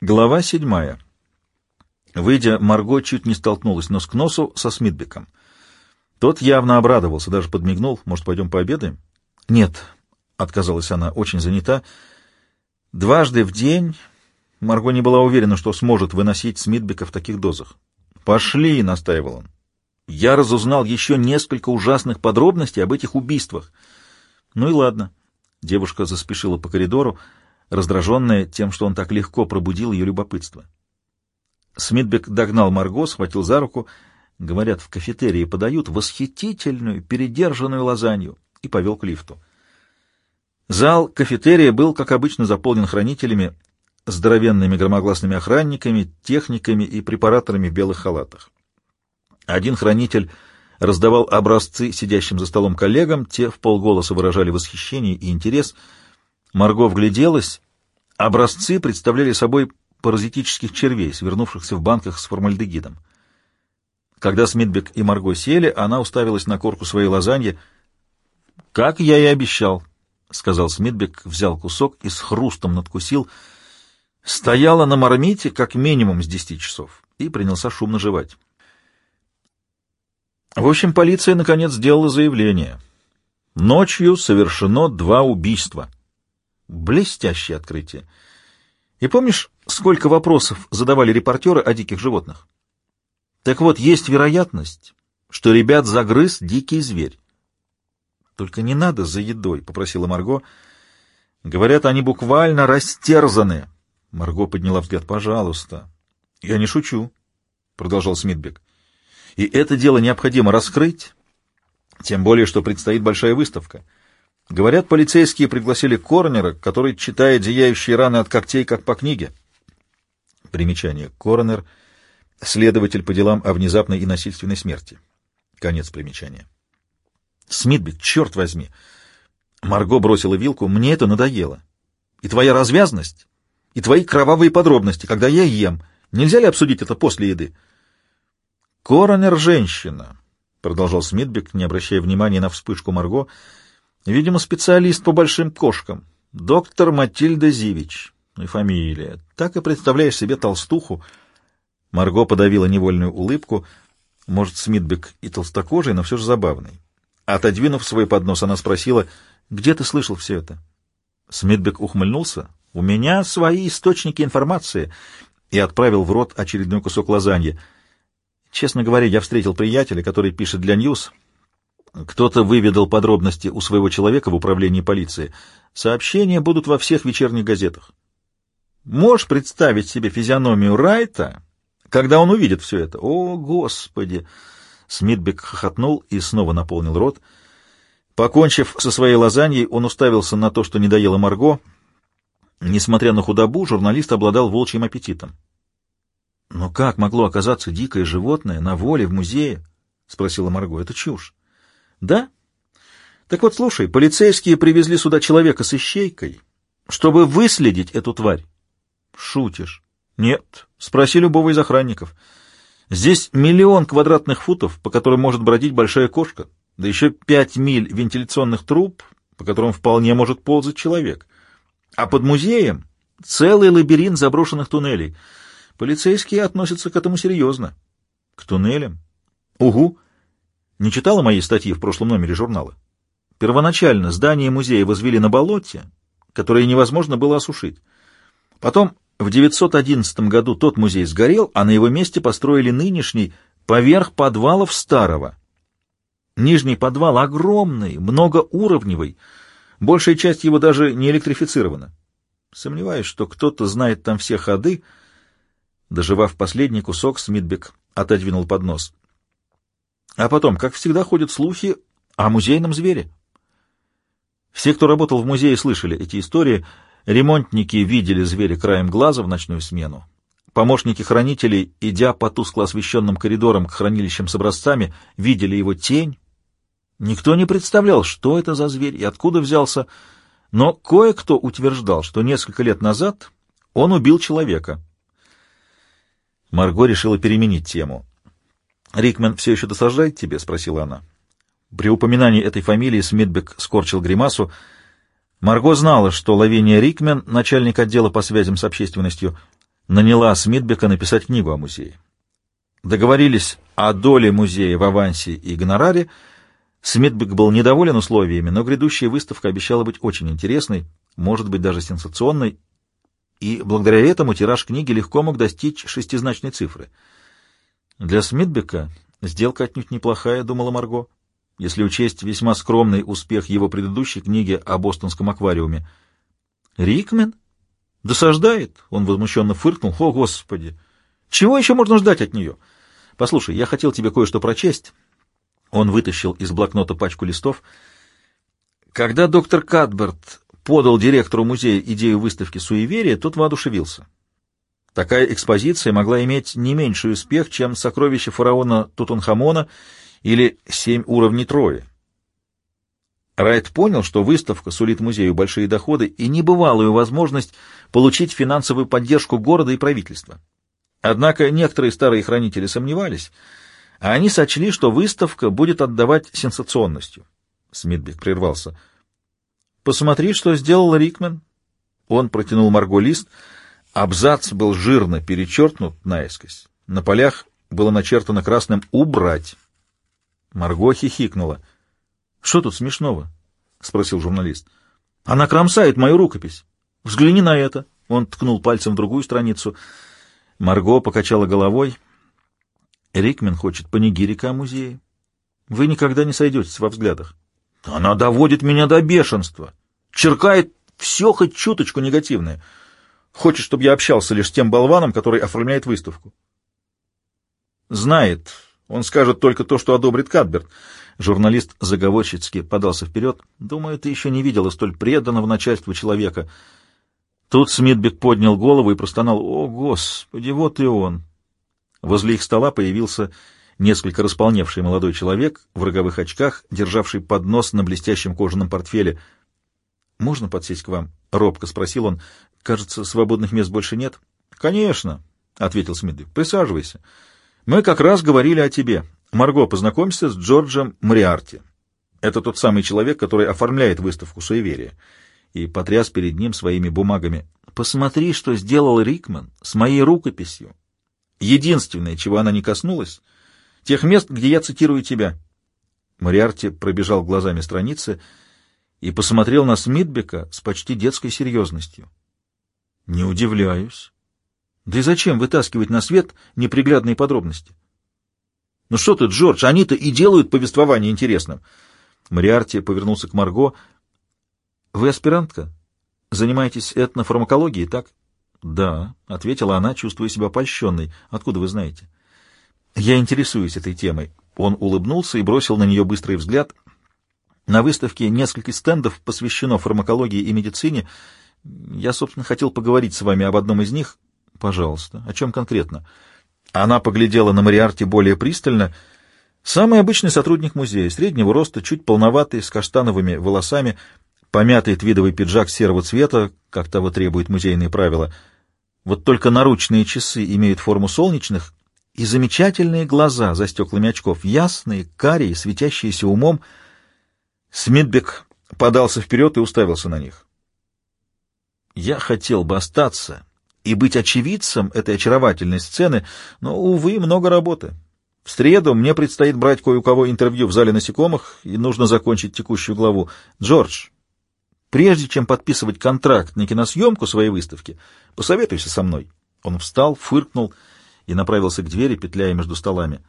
Глава седьмая. Выйдя, Марго чуть не столкнулась нос к носу со Смитбеком. Тот явно обрадовался, даже подмигнул. «Может, пойдем пообедаем?» «Нет», — отказалась она, — «очень занята. Дважды в день...» Марго не была уверена, что сможет выносить Смитбека в таких дозах. «Пошли», — настаивал он. «Я разузнал еще несколько ужасных подробностей об этих убийствах». «Ну и ладно». Девушка заспешила по коридору, — раздраженная тем, что он так легко пробудил ее любопытство. Смитбек догнал Марго, схватил за руку. Говорят, в кафетерии подают восхитительную, передержанную лазанью, и повел к лифту. Зал кафетерия был, как обычно, заполнен хранителями, здоровенными громогласными охранниками, техниками и препараторами в белых халатах. Один хранитель раздавал образцы сидящим за столом коллегам, те в полголоса выражали восхищение и интерес — Марго вгляделась. Образцы представляли собой паразитических червей, свернувшихся в банках с формальдегидом. Когда Смитбек и Марго сели, она уставилась на корку своей лазаньи. «Как я и обещал», — сказал Смитбек, взял кусок и с хрустом надкусил. Стояла на мармите как минимум с десяти часов и принялся шумно жевать. В общем, полиция наконец сделала заявление. Ночью совершено два убийства — Блестящее открытие. И помнишь, сколько вопросов задавали репортеры о диких животных? Так вот, есть вероятность, что ребят загрыз дикий зверь. Только не надо за едой, — попросила Марго. Говорят, они буквально растерзаны. Марго подняла взгляд. Пожалуйста. Я не шучу, — продолжал Смитбек. И это дело необходимо раскрыть, тем более, что предстоит большая выставка — Говорят, полицейские пригласили коронера, который читает зияющие раны от когтей, как по книге. Примечание. Коронер — следователь по делам о внезапной и насильственной смерти. Конец примечания. Смитбек, черт возьми! Марго бросила вилку. Мне это надоело. И твоя развязность, и твои кровавые подробности, когда я ем. Нельзя ли обсудить это после еды? Коронер — женщина, — продолжал Смитбек, не обращая внимания на вспышку Марго, — Видимо, специалист по большим кошкам. Доктор Матильда Зивич. Ну и фамилия. Так и представляешь себе толстуху. Марго подавила невольную улыбку. Может, Смитбек и толстокожий, но все же забавный. Отодвинув свой поднос, она спросила, «Где ты слышал все это?» Смитбек ухмыльнулся. «У меня свои источники информации» и отправил в рот очередной кусок лазаньи. Честно говоря, я встретил приятеля, который пишет для Ньюс, кто-то выведал подробности у своего человека в управлении полиции. Сообщения будут во всех вечерних газетах. Можешь представить себе физиономию Райта, когда он увидит все это? О, Господи! Смитбек хохотнул и снова наполнил рот. Покончив со своей лазаньей, он уставился на то, что не доела Марго. Несмотря на худобу, журналист обладал волчьим аппетитом. «Но как могло оказаться дикое животное на воле в музее?» — спросила Марго. «Это чушь». Да? Так вот, слушай, полицейские привезли сюда человека с ищейкой, чтобы выследить эту тварь. Шутишь? Нет. Спроси любого из охранников. Здесь миллион квадратных футов, по которым может бродить большая кошка, да еще пять миль вентиляционных труб, по которым вполне может ползать человек. А под музеем целый лабиринт заброшенных туннелей. Полицейские относятся к этому серьезно. К туннелям? Угу. Не читала моей статьи в прошлом номере журнала? Первоначально здание музея возвели на болоте, которое невозможно было осушить. Потом в 911 году тот музей сгорел, а на его месте построили нынешний поверх подвалов старого. Нижний подвал огромный, многоуровневый, большая часть его даже не электрифицирована. Сомневаюсь, что кто-то знает там все ходы. Доживав последний кусок, Смитбек отодвинул поднос. А потом, как всегда, ходят слухи о музейном звере. Все, кто работал в музее, слышали эти истории. Ремонтники видели зверя краем глаза в ночную смену. Помощники хранителей, идя по тускло освещенным коридорам к хранилищам с образцами, видели его тень. Никто не представлял, что это за зверь и откуда взялся, но кое-кто утверждал, что несколько лет назад он убил человека. Марго решила переменить тему. «Рикмен все еще досаждает тебе?» — спросила она. При упоминании этой фамилии Смитбек скорчил гримасу. Марго знала, что Лавиния Рикмен, начальник отдела по связям с общественностью, наняла Смитбека написать книгу о музее. Договорились о доле музея в авансе и гонораре. Смитбек был недоволен условиями, но грядущая выставка обещала быть очень интересной, может быть, даже сенсационной, и благодаря этому тираж книги легко мог достичь шестизначной цифры. Для Смитбека сделка отнюдь неплохая, думала Марго, если учесть весьма скромный успех его предыдущей книги о бостонском аквариуме. «Рикмен? Досаждает?» — он возмущенно фыркнул. «О, Господи! Чего еще можно ждать от нее? Послушай, я хотел тебе кое-что прочесть». Он вытащил из блокнота пачку листов. Когда доктор Кадберт подал директору музея идею выставки «Суеверие», тот воодушевился. Такая экспозиция могла иметь не меньший успех, чем сокровища фараона Тутанхамона или «Семь уровней Трои». Райт понял, что выставка сулит музею большие доходы и небывалую возможность получить финансовую поддержку города и правительства. Однако некоторые старые хранители сомневались, а они сочли, что выставка будет отдавать сенсационностью. Смитбек прервался. Посмотри, что сделал Рикмен. Он протянул Марго лист. Абзац был жирно перечеркнут наискось. На полях было начертано красным «Убрать». Марго хихикнула. — Что тут смешного? — спросил журналист. — Она кромсает мою рукопись. Взгляни на это. Он ткнул пальцем в другую страницу. Марго покачала головой. Рикмен хочет панигирика о музее. Вы никогда не сойдетесь во взглядах. Она доводит меня до бешенства. Черкает все хоть чуточку негативное. Хочет, чтобы я общался лишь с тем болваном, который оформляет выставку. Знает. Он скажет только то, что одобрит Кадберт. Журналист заговорщицки подался вперед. Думаю, ты еще не видела столь преданного начальству человека. Тут Смитбек поднял голову и простонал. О, Господи, вот и он. Возле их стола появился несколько располневший молодой человек в роговых очках, державший поднос на блестящем кожаном портфеле. «Можно подсесть к вам?» — робко спросил он. «Кажется, свободных мест больше нет». «Конечно», — ответил Смитбек. «Присаживайся. Мы как раз говорили о тебе. Марго, познакомься с Джорджем Мариарти. Это тот самый человек, который оформляет выставку «Суеверие». И потряс перед ним своими бумагами. «Посмотри, что сделал Рикман с моей рукописью. Единственное, чего она не коснулась — Тех мест, где я цитирую тебя. Мариарти пробежал глазами страницы и посмотрел на Смитбека с почти детской серьезностью. Не удивляюсь. Да и зачем вытаскивать на свет неприглядные подробности? Ну что ты, Джордж, они-то и делают повествование интересным. Мариарти повернулся к Марго. Вы аспирантка? Занимаетесь этнофармакологией, так? Да, ответила она, чувствуя себя польщенной. Откуда вы знаете? — я интересуюсь этой темой. Он улыбнулся и бросил на нее быстрый взгляд. На выставке несколько стендов посвящено фармакологии и медицине. Я, собственно, хотел поговорить с вами об одном из них. Пожалуйста. О чем конкретно? Она поглядела на Мариарти более пристально. Самый обычный сотрудник музея, среднего роста, чуть полноватый, с каштановыми волосами, помятый твидовый пиджак серого цвета, как того требует музейные правила. Вот только наручные часы имеют форму солнечных, и замечательные глаза за стеклами очков, ясные, карие, светящиеся умом. Смитбек подался вперед и уставился на них. «Я хотел бы остаться и быть очевидцем этой очаровательной сцены, но, увы, много работы. В среду мне предстоит брать кое у кого интервью в зале насекомых, и нужно закончить текущую главу. Джордж, прежде чем подписывать контракт на киносъемку своей выставки, посоветуйся со мной». Он встал, фыркнул и направился к двери, петляя между столами.